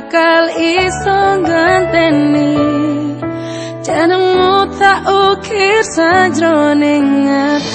bakal iso ngenteni jenengmu tak ukir sajroning ati